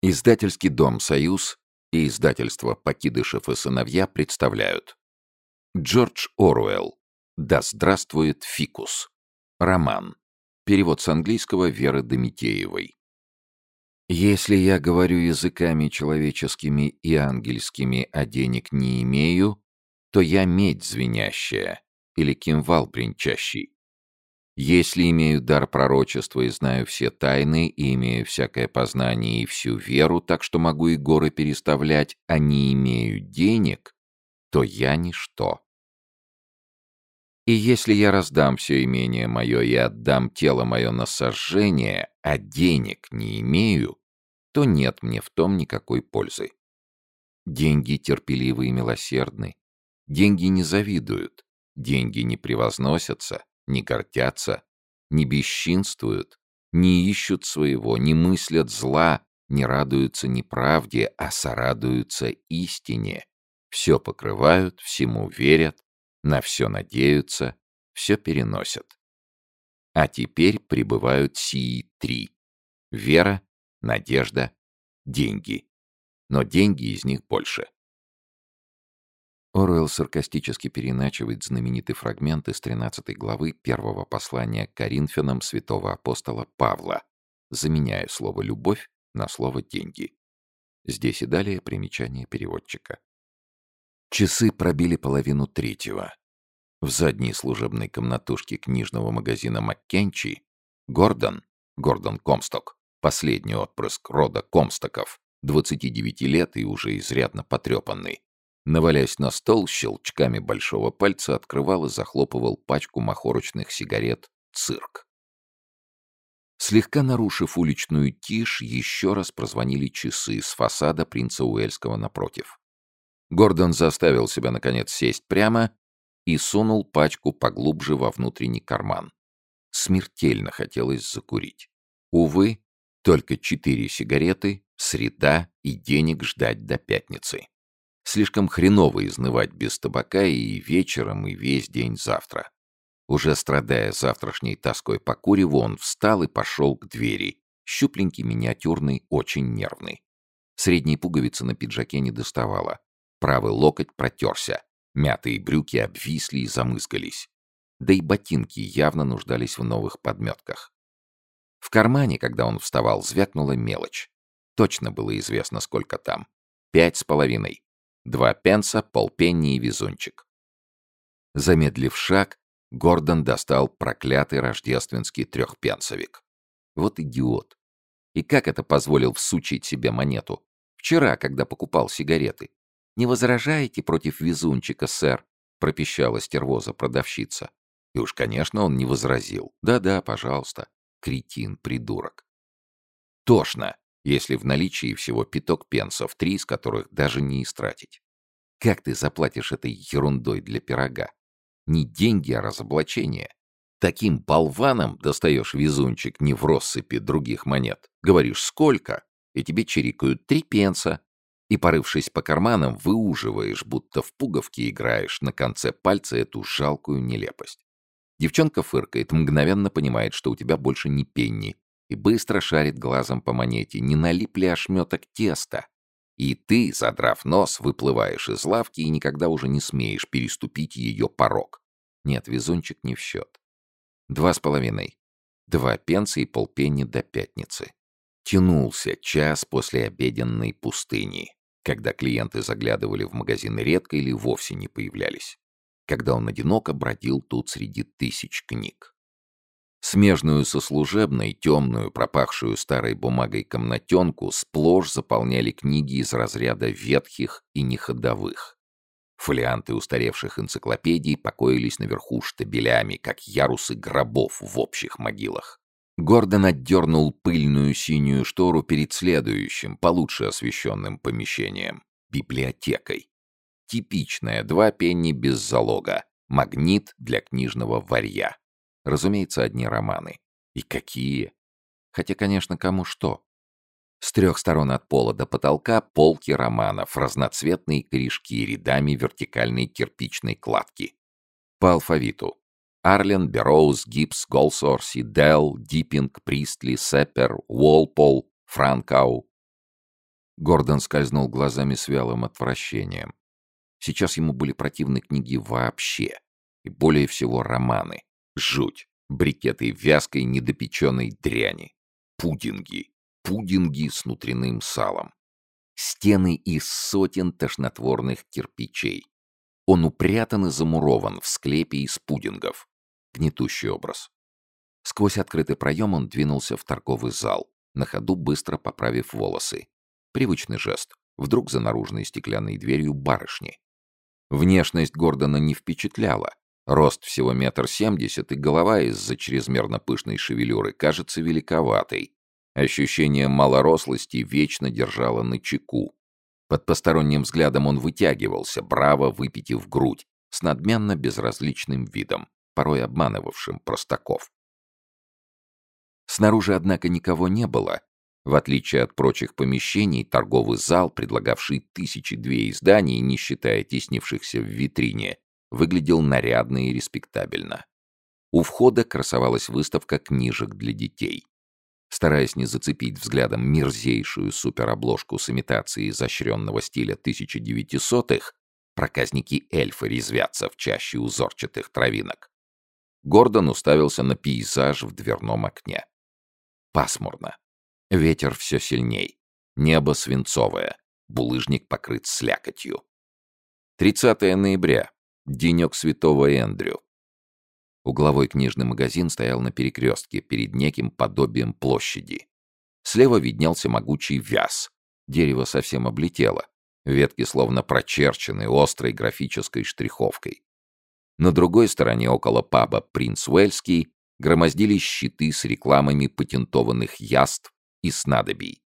Издательский дом «Союз» и издательство «Покидышев и сыновья» представляют. Джордж Оруэлл. «Да здравствует фикус» Роман. Перевод с английского Веры Домитеевой. Если я говорю языками человеческими и ангельскими, а денег не имею, то я медь звенящая или кимвал бренчащий. Если имею дар пророчества и знаю все тайны, и имею всякое познание и всю веру, так что могу и горы переставлять, а не имею денег, то я ничто. И если я раздам все имение мое и отдам тело мое на сожжение, а денег не имею, то нет мне в том никакой пользы. Деньги терпеливы и милосердны. Деньги не завидуют. Деньги не превозносятся не гордятся, не бесчинствуют, не ищут своего, не мыслят зла, не радуются неправде, а сорадуются истине. Все покрывают, всему верят, на все надеются, все переносят. А теперь пребывают сии три. Вера, надежда, деньги. Но деньги из них больше. Оруэлл саркастически переначивает знаменитый фрагмент из 13 главы первого послания к Коринфянам святого апостола Павла, заменяя слово «любовь» на слово «деньги». Здесь и далее примечание переводчика. Часы пробили половину третьего. В задней служебной комнатушке книжного магазина Маккечни Гордон, Гордон Комсток, последний отпрыск рода Комстоков, 29 лет и уже изрядно потрепанный, навалясь на стол, щелчками большого пальца открывал и захлопывал пачку махорочных сигарет «Цирк». Слегка нарушив уличную тишь, еще раз прозвонили часы с фасада принца Уэльского напротив. Гордон заставил себя, наконец, сесть прямо и сунул пачку поглубже во внутренний карман. Смертельно хотелось закурить. Увы, только четыре сигареты, среда и денег ждать до пятницы. Слишком хреново изнывать без табака и вечером, и весь день завтра. Уже страдая завтрашней тоской по куреву, он встал и пошел к двери. Щупленький, миниатюрный, очень нервный. Средней пуговицы на пиджаке не доставало. Правый локоть протерся. Мятые брюки обвисли и замыскались. Да и ботинки явно нуждались в новых подметках. В кармане, когда он вставал, звякнула мелочь. Точно было известно, сколько там. Пять с половиной. Два пенса, полпенни и везунчик. Замедлив шаг, Гордон достал проклятый рождественский трехпенсовик. Вот идиот. И как это позволил всучить себе монету? Вчера, когда покупал сигареты. «Не возражаете против везунчика, сэр?» — пропищала стервоза продавщица. И уж, конечно, он не возразил. «Да-да, пожалуйста. Кретин, придурок». Тошно если в наличии всего пяток пенсов, три из которых даже не истратить. Как ты заплатишь этой ерундой для пирога? Не деньги, а разоблачение. Таким болваном достаешь везунчик не в россыпи других монет. Говоришь «сколько?» и тебе чирикают три пенса. И, порывшись по карманам, выуживаешь, будто в пуговке играешь на конце пальца эту жалкую нелепость. Девчонка фыркает, мгновенно понимает, что у тебя больше не пенни, и быстро шарит глазом по монете, не налип ли ошметок теста. И ты, задрав нос, выплываешь из лавки и никогда уже не смеешь переступить ее порог. Нет, везунчик не в счет. Два с половиной. Два пенса и полпенни до пятницы. Тянулся час после обеденной пустыни, когда клиенты заглядывали в магазины редко или вовсе не появлялись. Когда он одиноко бродил тут среди тысяч книг. Смежную со служебной, темную, пропахшую старой бумагой комнатенку сплошь заполняли книги из разряда ветхих и неходовых. Фолианты устаревших энциклопедий покоились наверху штабелями, как ярусы гробов в общих могилах. Гордон отдернул пыльную синюю штору перед следующим, получше освещенным помещением — библиотекой. Типичная, два пенни без залога, магнит для книжного варья. Разумеется, одни романы. И какие! Хотя, конечно, кому что. С трех сторон от пола до потолка полки романов, разноцветные корешки рядами вертикальной кирпичной кладки. По алфавиту. Арлен, Берроуз, Гибс, Голсорси, Делл, Диппинг, Пристли, Сеппер, Уолпол, Франкау. Гордон скользнул глазами с вялым отвращением. Сейчас ему были противны книги вообще. И более всего романы. Жуть. Брикеты вязкой недопеченной дряни. Пудинги. Пудинги с внутренним салом. Стены из сотен тошнотворных кирпичей. Он упрятан и замурован в склепе из пудингов. Гнетущий образ. Сквозь открытый проем он двинулся в торговый зал, на ходу быстро поправив волосы. Привычный жест. Вдруг за наружной стеклянной дверью барышни. Внешность Гордона не впечатляла. Рост всего метр семьдесят, и голова из-за чрезмерно пышной шевелюры кажется великоватой. Ощущение малорослости вечно держало на чеку. Под посторонним взглядом он вытягивался, браво выпитив грудь, с надменно безразличным видом, порой обманывавшим простаков. Снаружи, однако, никого не было, в отличие от прочих помещений, торговый зал, предлагавший тысячи две изданий, не считая теснившихся в витрине, выглядел нарядно и респектабельно. У входа красовалась выставка книжек для детей. Стараясь не зацепить взглядом мерзейшую суперобложку с имитацией изощренного стиля 1900-х, проказники-эльфы резвятся в чаще узорчатых травинок. Гордон уставился на пейзаж в дверном окне. Пасмурно. Ветер все сильней. Небо свинцовое. Булыжник покрыт слякотью. 30 ноября. Денек святого Эндрю. Угловой книжный магазин стоял на перекрестке перед неким подобием площади. Слева виднелся могучий вяз. Дерево совсем облетело. Ветки словно прочерчены острой графической штриховкой. На другой стороне около паба «Принц Уэльский» громоздились щиты с рекламами патентованных яств и снадобий.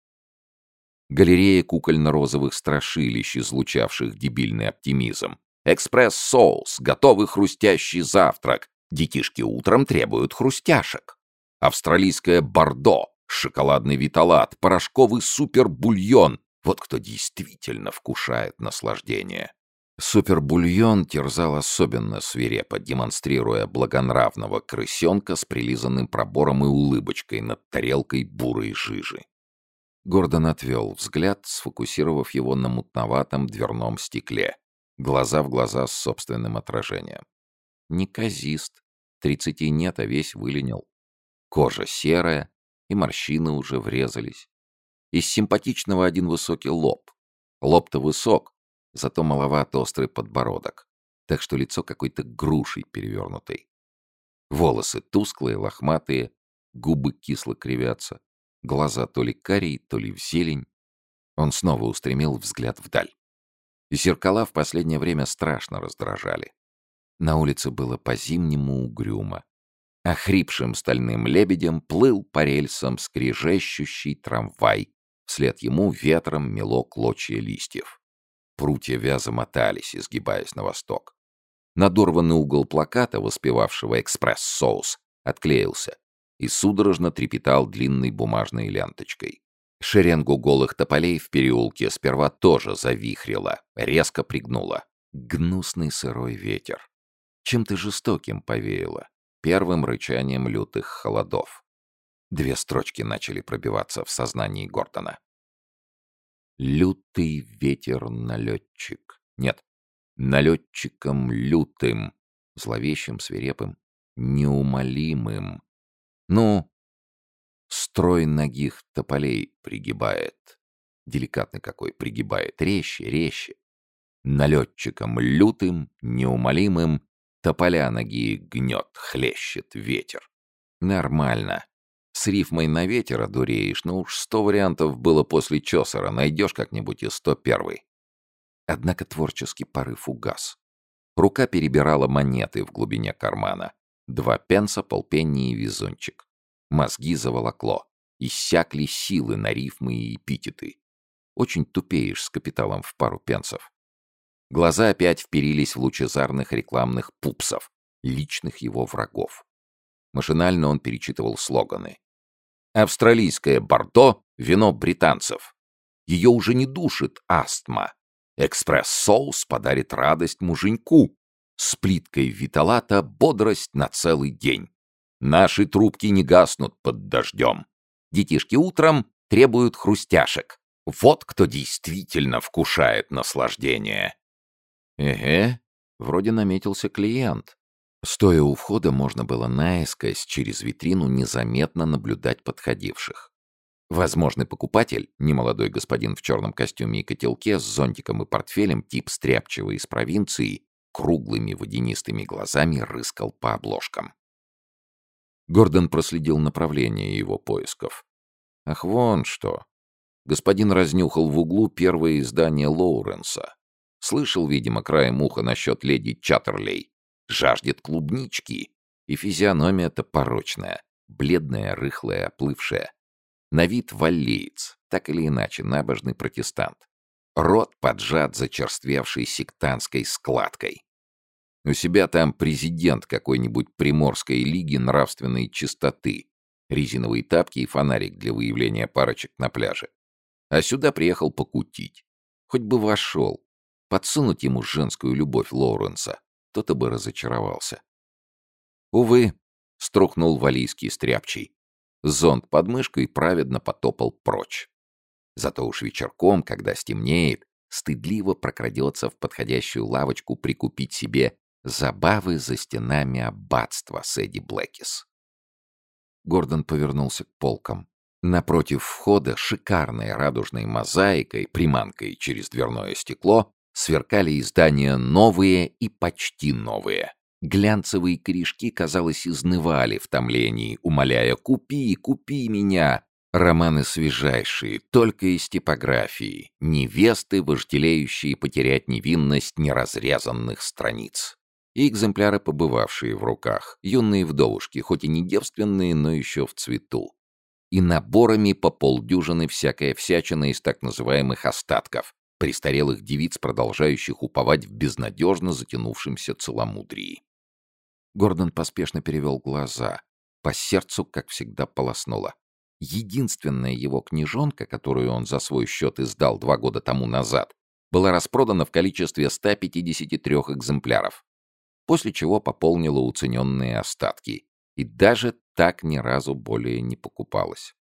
Галерея кукольно-розовых страшилищ, излучавших дебильный оптимизм. «Экспресс-соус», «Готовый хрустящий завтрак», «Детишки утром требуют хрустяшек», «Австралийское бордо», «Шоколадный виталат», «Порошковый супербульон». Вот кто действительно вкушает наслаждение. Супербульон терзал особенно свирепо, демонстрируя благонравного крысенка с прилизанным пробором и улыбочкой над тарелкой бурой жижи. Гордон отвел взгляд, сфокусировав его на мутноватом дверном стекле, глаза в глаза с собственным отражением. Неказист, тридцати нет, а весь выленил. Кожа серая, и морщины уже врезались. Из симпатичного один высокий лоб. Лоб-то высок, зато маловат острый подбородок, так что лицо какой-то грушей перевернутой. Волосы тусклые, лохматые, губы кисло кривятся, глаза то ли карие, то ли в зелень. Он снова устремил взгляд вдаль. Зеркала в последнее время страшно раздражали. На улице было по-зимнему угрюмо. Охрипшим стальным лебедем плыл по рельсам скрежещущий трамвай. Вслед ему ветром мело клочья листьев. Прутья вяза мотались, изгибаясь на восток. Надорванный угол плаката, воспевавшего «Экспресс-соус», отклеился и судорожно трепетал длинной бумажной ленточкой. Шеренгу голых тополей в переулке сперва тоже завихрило, резко пригнуло. Гнусный сырой ветер. Чем-то жестоким повеяло, первым рычанием лютых холодов. Две строчки начали пробиваться в сознании Гордона. Лютый ветер-налетчик. Нет, налетчиком лютым, зловещим, свирепым, неумолимым. Ну, строй ногих тополей пригибает. Деликатный какой, пригибает. Резче, резче. Налетчиком лютым, неумолимым, тополя ноги гнет, хлещет ветер. Нормально. С рифмой на ветер одуреешь, но уж сто вариантов было после Чосера, найдешь как-нибудь и сто первый. Однако творческий порыв угас. Рука перебирала монеты в глубине кармана. Два пенса, полпенни и везунчик. Мозги заволокло. Иссякли силы на рифмы и эпитеты. Очень тупеешь с капиталом в пару пенсов. Глаза опять вперились в лучезарных рекламных пупсов, личных его врагов. Машинально он перечитывал слоганы. Австралийское бордо — вино британцев. Ее уже не душит астма. Экспресс-соус подарит радость муженьку. С плиткой виталата бодрость на целый день. Наши трубки не гаснут под дождем. Детишки утром требуют хрустяшек. Вот кто действительно вкушает наслаждение. Эге, вроде наметился клиент. Стоя у входа, можно было наискось через витрину незаметно наблюдать подходивших. Возможный покупатель, немолодой господин в черном костюме и котелке с зонтиком и портфелем, тип стряпчивый из провинции, круглыми водянистыми глазами рыскал по обложкам. Гордон проследил направление его поисков. Ах, вон что. Господин разнюхал в углу первое издание Лоуренса. Слышал, видимо, краем уха насчет леди Чаттерлей. Жаждет клубнички. И физиономия-то порочная. Бледная, рыхлая, оплывшая. На вид валлеец, так или иначе набожный протестант. Рот поджат зачерствевшей сектантской складкой. У себя там президент какой-нибудь приморской лиги нравственной чистоты. Резиновые тапки и фонарик для выявления парочек на пляже. А сюда приехал покутить. Хоть бы вошел. Подсунуть ему женскую любовь Лоуренса. Тот-то бы разочаровался. Увы, струхнул валийский стряпчий. Зонт под мышкой праведно потопал прочь. Зато уж вечерком, когда стемнеет, стыдливо прокрадется в подходящую лавочку прикупить себе забавы за стенами аббатства с Эдди Блэкис. Гордон повернулся к полкам. Напротив входа шикарной радужной мозаикой, приманкой через дверное стекло, сверкали издания новые и почти новые. Глянцевые корешки, казалось, изнывали в томлении, умоляя «Купи, купи меня!» Романы свежайшие, только из типографии, невесты, вожделеющие потерять невинность неразрезанных страниц. И экземпляры, побывавшие в руках, юные вдовушки, хоть и не девственные, но еще в цвету. И наборами по полдюжины всякая всячина из так называемых остатков, престарелых девиц, продолжающих уповать в безнадежно затянувшемся целомудрии. Гордон поспешно перевел глаза. По сердцу, как всегда, полоснуло. Единственная его книжонка, которую он за свой счет издал два года тому назад, была распродана в количестве 153 экземпляров, после чего пополнила уцененные остатки и даже так ни разу более не покупалась.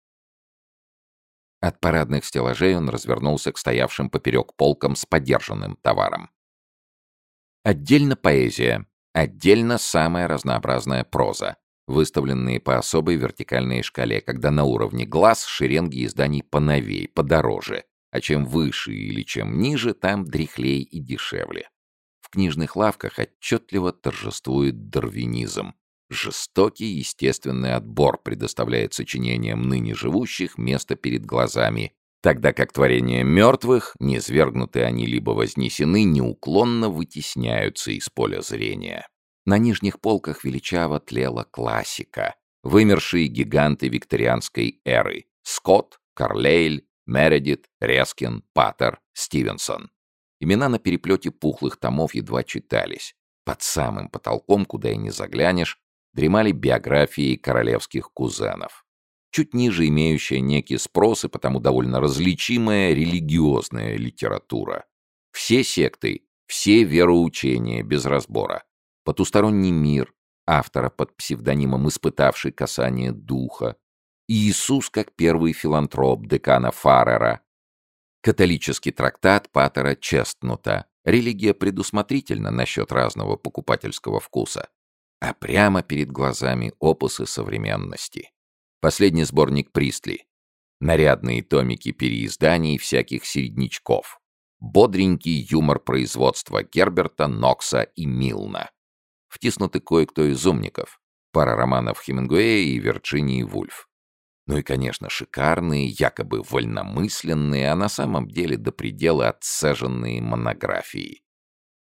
От парадных стеллажей он развернулся к стоявшим поперек полкам с подержанным товаром. Отдельно поэзия, отдельно самая разнообразная проза, выставленные по особой вертикальной шкале, когда на уровне глаз шеренги изданий поновей, подороже, а чем выше или чем ниже, там дряхлей и дешевле. В книжных лавках отчетливо торжествует дарвинизм. Жестокий естественный отбор предоставляет сочинениям ныне живущих место перед глазами, тогда как творения мертвых, низвергнуты они либо вознесены, неуклонно вытесняются из поля зрения. На нижних полках величаво тлела классика. Вымершие гиганты викторианской эры. Скотт, Карлейль, Мередит, Рескин, Паттер, Стивенсон. Имена на переплете пухлых томов едва читались. Под самым потолком, куда и не заглянешь, дремали биографии королевских кузенов. Чуть ниже имеющая некий спрос и потому довольно различимая религиозная литература. Все секты, все вероучения без разбора. Потусторонний мир, автора под псевдонимом испытавший касание духа, Иисус как первый филантроп декана Фаррера, католический трактат Паттера Честнута, религия предусмотрительна насчет разного покупательского вкуса, а прямо перед глазами опусы современности. Последний сборник Пристли, нарядные томики переизданий всяких середнячков, бодренький юмор производства Герберта, Нокса и Милна втиснуты кое-кто из умников. Пара романов Хемингуэя и Вирджинии Вульф. Ну и, конечно, шикарные, якобы вольномысленные, а на самом деле до предела отсаженные монографии.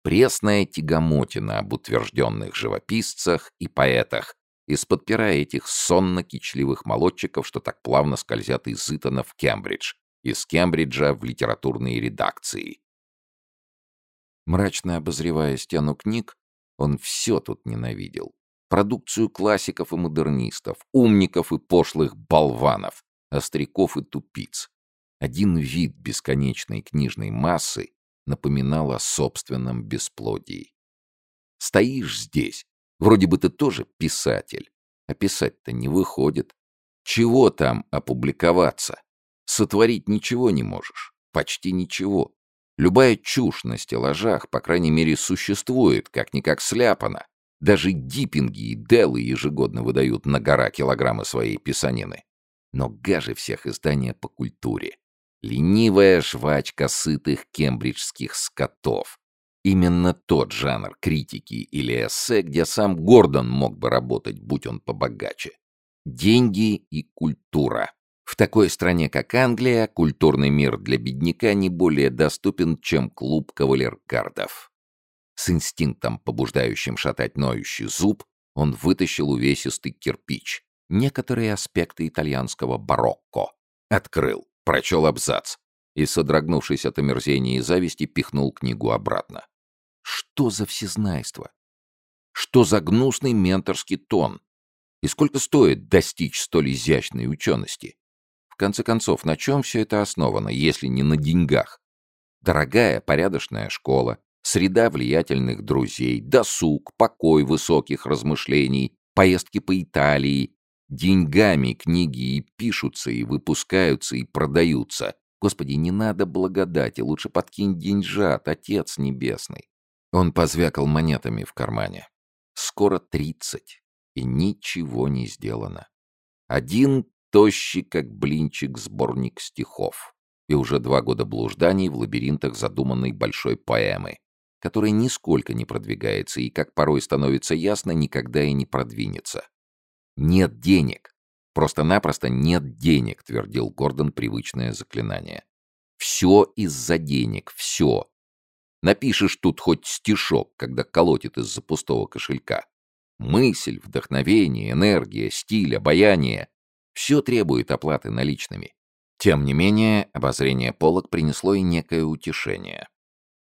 Пресная тягомотина об утвержденных живописцах и поэтах, из-под пера этих сонно-кичливых молодчиков, что так плавно скользят из Итона в Кембридж, из Кембриджа в литературные редакции. Мрачно обозревая стену книг, он все тут ненавидел. Продукцию классиков и модернистов, умников и пошлых болванов, остряков и тупиц. Один вид бесконечной книжной массы напоминал о собственном бесплодии. Стоишь здесь, вроде бы ты тоже писатель, а писать-то не выходит. Чего там опубликоваться? Сотворить ничего не можешь. Почти ничего. Любая чушь на стеллажах, по крайней мере, существует, как-никак сляпана. Даже диппинги и делы ежегодно выдают на гора килограммы своей писанины. Но гаже всех издания по культуре. Ленивая жвачка сытых кембриджских скотов. Именно тот жанр критики или эссе, где сам Гордон мог бы работать, будь он побогаче. Деньги и культура. В такой стране, как Англия, культурный мир для бедняка не более доступен, чем клуб кавалергардов. С инстинктом, побуждающим шатать ноющий зуб, он вытащил увесистый кирпич, некоторые аспекты итальянского барокко. Открыл, прочел абзац и, содрогнувшись от омерзения и зависти, пихнул книгу обратно. Что за всезнайство? Что за гнусный менторский тон? И сколько стоит достичь столь изящной учености? В конце концов, на чем все это основано, если не на деньгах? Дорогая, порядочная школа, среда влиятельных друзей, досуг, покой высоких размышлений, поездки по Италии. Деньгами книги и пишутся, и выпускаются, и продаются. Господи, не надо благодати, лучше подкинь деньжат, Отец Небесный. Он позвякал монетами в кармане. Скоро тридцать, и ничего не сделано. Один тощий, как блинчик, сборник стихов. И уже два года блужданий в лабиринтах задуманной большой поэмы, которая нисколько не продвигается и, как порой становится ясно, никогда и не продвинется. «Нет денег. Просто-напросто нет денег», — твердил Гордон привычное заклинание. «Все из-за денег, все. Напишешь тут хоть стишок, когда колотит из-за пустого кошелька. Мысль, вдохновение, энергия, стиль, обаяние — все требует оплаты наличными. Тем не менее, обозрение полок принесло и некое утешение.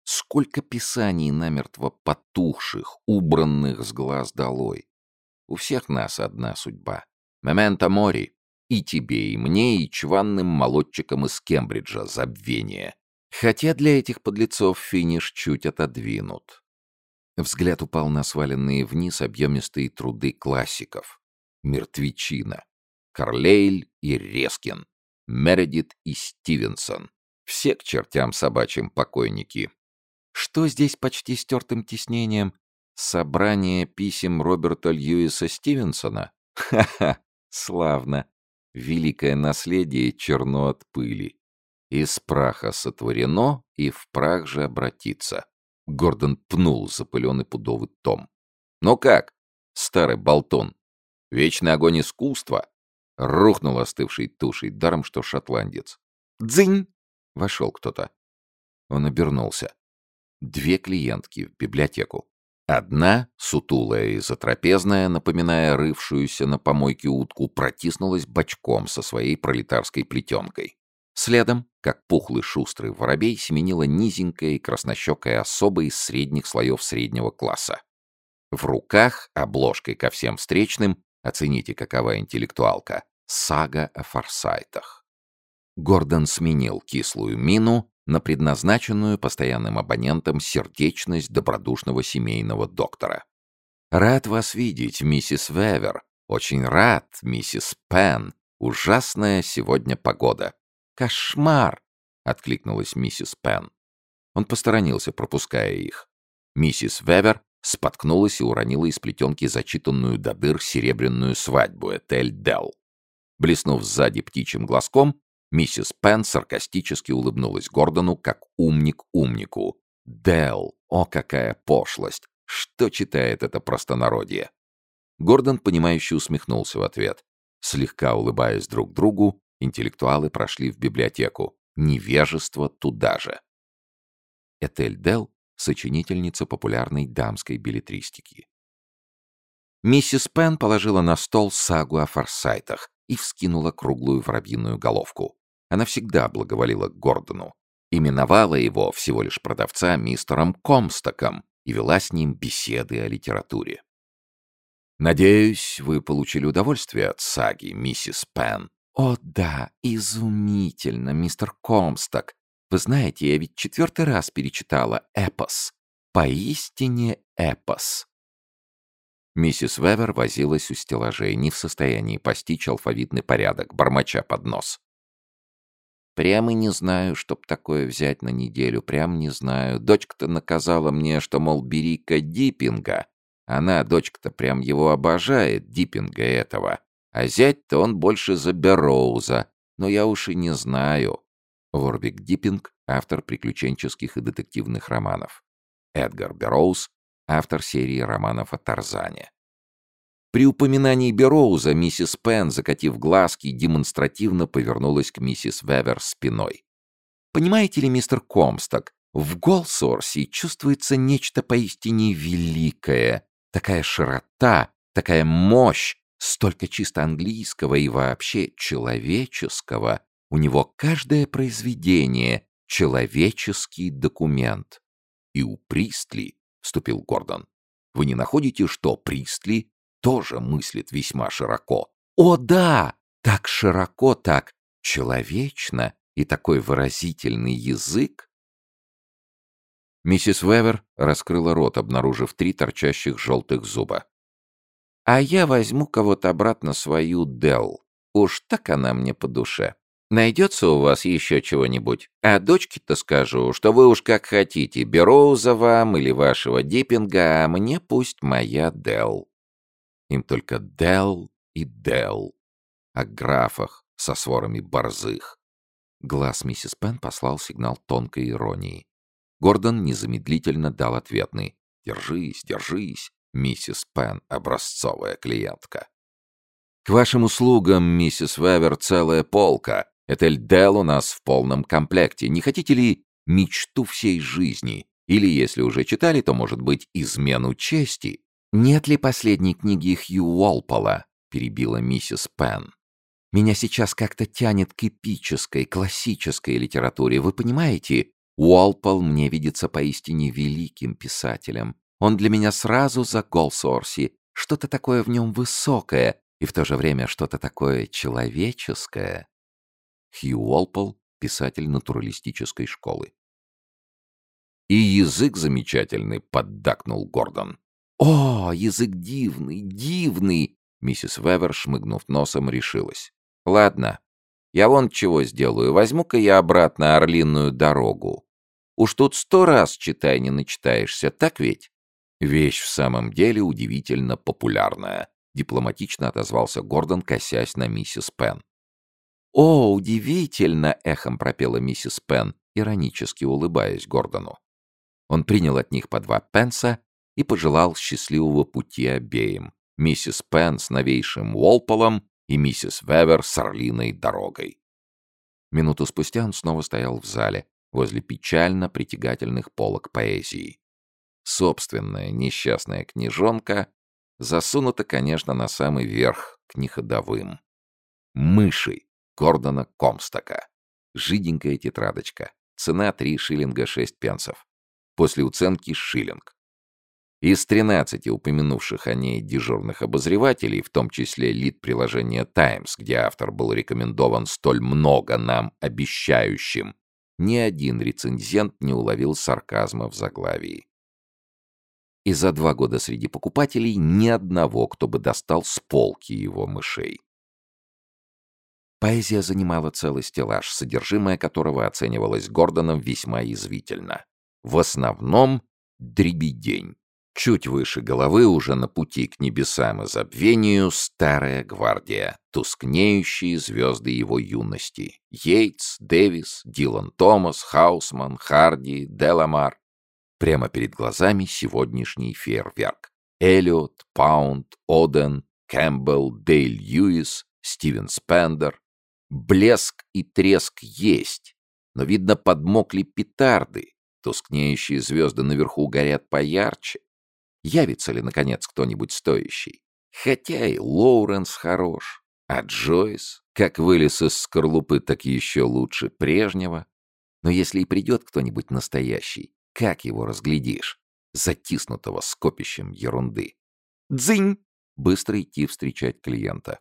Сколько писаний намертво потухших, убранных с глаз долой. У всех нас одна судьба. Мементо мори. И тебе, и мне, и чванным молодчикам из Кембриджа забвение. Хотя для этих подлецов финиш чуть отодвинут. Взгляд упал на сваленные вниз объемистые труды классиков. Мертвечина. Карлейль и Рескин. Мередит и Стивенсон. Все к чертям собачьим покойники. Что здесь почти стертым тиснением? Собрание писем Роберта Льюиса Стивенсона? Ха-ха, славно. Великое наследие черно от пыли. Из праха сотворено, и в прах же обратится. Гордон пнул запыленный пудовый том. «Ну как, старый болтон? Вечный огонь искусства?» Рухнул остывшей тушей, даром что шотландец. «Дзынь!» — вошел кто-то. Он обернулся. Две клиентки в библиотеку. Одна, сутулая и затрапезная, напоминая рывшуюся на помойке утку, протиснулась бочком со своей пролетарской плетенкой. Следом, как пухлый шустрый воробей, семенила низенькая и краснощекая особа из средних слоев среднего класса. В руках, обложкой ко всем встречным, оцените, какова интеллектуалка, сага о форсайтах. Гордон сменил кислую мину на предназначенную постоянным абонентам сердечность добродушного семейного доктора. «Рад вас видеть, миссис Вевер. Очень рад, миссис Пен. Ужасная сегодня погода. «Кошмар!» — откликнулась миссис Пен. Он посторонился, пропуская их. Миссис Вевер споткнулась и уронила из плетенки зачитанную до дыр серебряную свадьбу Этель Делл. Блеснув сзади птичьим глазком, миссис Пен саркастически улыбнулась Гордону, как умник умнику. «Делл! О, какая пошлость! Что читает это простонародье?» Гордон, понимающе усмехнулся в ответ. Слегка улыбаясь друг другу, Интеллектуалы прошли в библиотеку. Невежество туда же. Этель Дел — сочинительница популярной дамской билетристики. Миссис Пен положила на стол сагу о форсайтах и вскинула круглую воробьиную головку. Она всегда благоволила Гордону. Именовала его, всего лишь продавца, мистером Комстоком и вела с ним беседы о литературе. «Надеюсь, вы получили удовольствие от саги, миссис Пен», «О да, изумительно, мистер Комсток. Вы знаете, я ведь четвертый раз перечитала «Эпос». Поистине эпос». Миссис Вевер возилась у стеллажей, не в состоянии постичь алфавитный порядок, бормоча под нос. Прямо не знаю, чтоб такое взять на неделю, прям не знаю. Дочка-то наказала мне, что, мол, бери-ка диппинга. Она, дочка-то, прям его обожает, диппинга этого. А зять-то он больше за Бероуза. Но я уж и не знаю. Ворвик Диппинг — автор приключенческих и детективных романов. Эдгар Бероуз — автор серии романов о Тарзане. При упоминании Бероуза миссис Пен, закатив глазки, демонстративно повернулась к миссис Вевер спиной. «Понимаете ли, мистер Комсток, в Голсорсе чувствуется нечто поистине великое. Такая широта, такая мощь, столько чисто английского и вообще человеческого. У него каждое произведение — человеческий документ. И у Пристли, — вступил Гордон, — вы не находите, что Пристли тоже мыслит весьма широко. О да, так широко, так человечно и такой выразительный язык. Миссис Вевер раскрыла рот, обнаружив три торчащих желтых зуба. «А я возьму кого-то обратно свою Делл. Уж так она мне по душе. Найдется у вас еще чего-нибудь? А дочке-то скажу, что вы уж как хотите, Бероуза вам или вашего Диппинга, а мне пусть моя Делл». Им только Дел и Дел. О графах со сворами борзых. Глаз миссис Пен послал сигнал тонкой иронии. Гордон незамедлительно дал ответный. «Держись, держись, миссис Пен, образцовая клиентка». «К вашим услугам, миссис Вевер, целая полка. Этель Дел у нас в полном комплекте. Не хотите ли мечту всей жизни? Или, если уже читали, то, может быть, измену чести?» «Нет ли последней книги Хью Уолпола?» — перебила миссис Пен. «Меня сейчас как-то тянет к эпической, классической литературе. Вы понимаете, Уолпол мне видится поистине великим писателем. Он для меня сразу за Голсорси. Что-то такое в нем высокое и в то же время что-то такое человеческое». Хью Уолпол — писатель натуралистической школы. «И язык замечательный», — поддакнул Гордон. «О, язык дивный, дивный!» Миссис Вевер, шмыгнув носом, решилась. «Ладно, я вон чего сделаю. Возьму-ка я обратно Орлиную дорогу. Уж тут сто раз, читай, не начитаешься, так ведь?» «Вещь в самом деле удивительно популярная», — дипломатично отозвался Гордон, косясь на миссис Пен. «О, удивительно!» — эхом пропела миссис Пен, иронически улыбаясь Гордону. Он принял от них по два пенса и пожелал счастливого пути обеим, миссис Пен с новейшим Уолполом и миссис Вевер с Орлиной дорогой. Минуту спустя он снова стоял в зале, возле печально притягательных полок поэзии. Собственная несчастная книжонка засунута, конечно, на самый верх к неходовым. Мыши Гордона Комстока. Жиденькая тетрадочка. Цена 3 шиллинга 6 пенсов. После уценки шиллинг. Из 13 упомянувших о ней дежурных обозревателей, в том числе лид приложения «Таймс», где автор был рекомендован столь много нам обещающим, ни один рецензент не уловил сарказма в заглавии. И за два года среди покупателей ни одного, кто бы достал с полки его мышей. Поэзия занимала целый стеллаж, содержимое которого оценивалось Гордоном весьма язвительно. В основном дребедень. Чуть выше головы, уже на пути к небесам и забвению, старая гвардия, тускнеющие звезды его юности. Йейтс, Дэвис, Дилан Томас, Хаусман, Харди, Деламар. Прямо перед глазами сегодняшний фейерверк. Эллиот, Паунд, Оден, Кэмпбелл, Дейл Льюис, Стивен Спендер. Блеск и треск есть, но, видно, подмокли петарды. Тускнеющие звезды наверху горят поярче. Явится ли, наконец, кто-нибудь стоящий? Хотя и Лоуренс хорош, а Джойс, как вылез из скорлупы, так еще лучше прежнего. Но если и придет кто-нибудь настоящий, как его разглядишь? Затиснутого скопищем ерунды. Дзынь! Быстро идти встречать клиента.